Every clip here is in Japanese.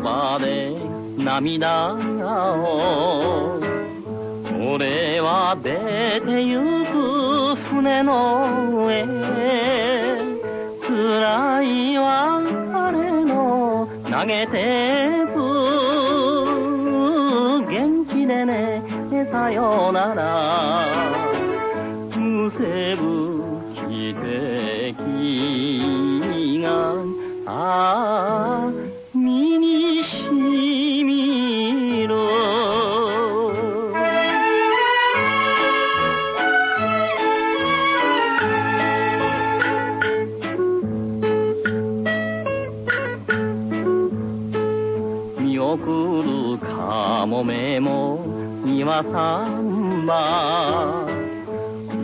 ばで涙を俺は出てゆく船の上辛い別れの投げてく元気でね。さよなら。むせぶ奇跡がああ見送るかもめも庭さんば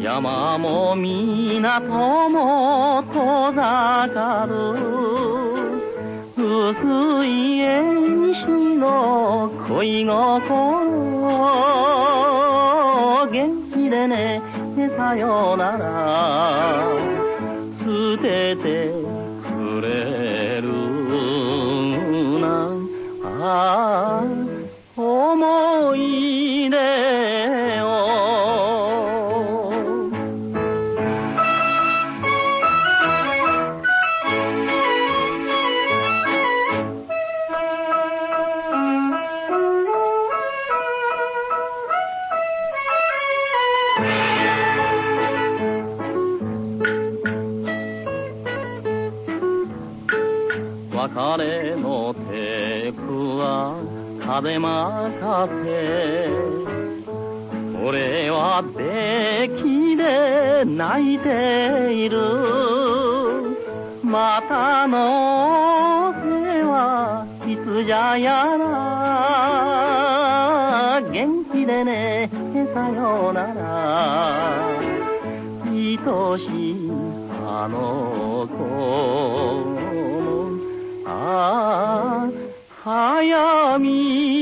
山も港も遠ざかる。薄い縁石の恋心元気でねさよなら。捨てて別れのテープは風任せ俺はべきで泣いている。またの手はいつじゃやら元気でねさようなら。愛しいあの子。のああ早見えの